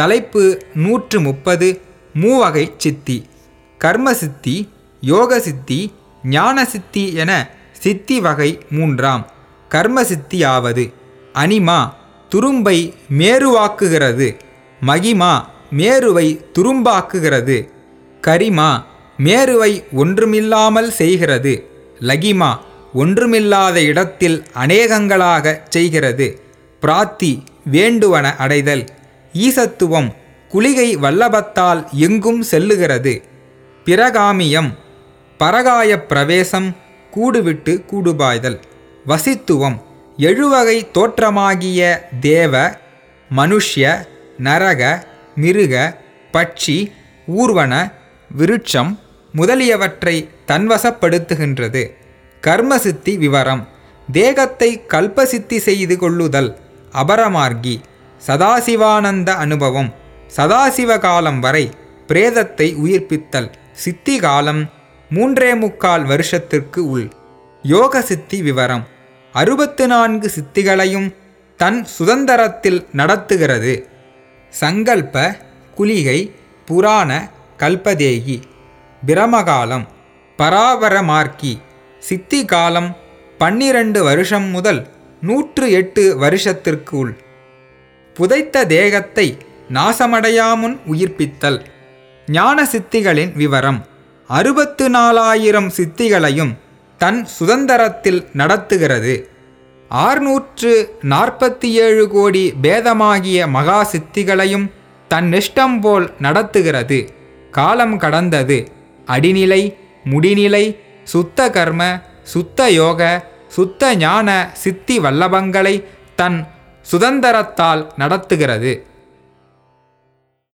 தலைப்பு நூற்று முப்பது மூவகை சித்தி கர்ம சித்தி யோக சித்தி ஞான சித்தி என சித்தி வகை மூன்றாம். கர்ம சித்தியாவது அனிமா துரும்பை மேருவாக்குகிறது மகிமா மேருவை துரும்பாக்குகிறது கரிமா மேருவை ஒன்றுமில்லாமல் செய்கிறது லகிமா ஒன்றுமில்லாத இடத்தில் அநேகங்களாகச் செய்கிறது பிராத்தி வேண்டுவன அடைதல். ஈசத்துவம் குளிகை வல்லபத்தால் எங்கும் செல்லுகிறது. பிரகாமியம் பரகாய பிரவேசம் கூடுவிட்டு கூடுபாய்தல். வசித்துவம் எழுவகை தோற்றமாகிய தேவ மனுஷ்ய நரக மிருக பட்சி ஊர்வன விருட்சம் முதலியவற்றை தன்வசப்படுத்துகின்றது. கர்மசித்தி விவரம் தேகத்தை கல்பசித்தி செய்து கொள்ளுதல் அபரமார்கி சதாசிவானந்த அனுபவம். சதாசிவ காலம் வரை பிரேதத்தை உயிர்ப்பித்தல். சித்தி காலம் மூன்றே முக்கால் வருஷத்திற்கு உள். யோக சித்தி விவரம். அறுபத்து நான்கு சித்திகளையும் தன் சுதந்திரத்தில் நடத்துகிறது. சங்கல்ப குலிகை புராண கல்பதேகி. பிரமகாலம் பராபரமார்க்கி. சித்தி காலம் பன்னிரண்டு வருஷம் முதல் நூற்று எட்டு வருஷத்திற்கு உள். புதைத்த தேகத்தை நாசமடையாமுன் உயிர்ப்பித்தல். ஞான சித்திகளின் விவரம். அறுபத்து நாலாயிரம் சித்திகளையும் தன் சுதந்திரத்தில் நடத்துகிறது. ஆறுநூற்று நாற்பத்தி ஏழு கோடி பேதமாகிய மகா சித்திகளையும் தன் இஷ்டம் போல் நடத்துகிறது. காலம் கடந்தது. அடிநிலை முடிநிலை சுத்த கர்ம சுத்த யோக சுத்த ஞான சித்தி வல்லபங்களை தன் சுதந்திரத்தால் நடத்துகிறது.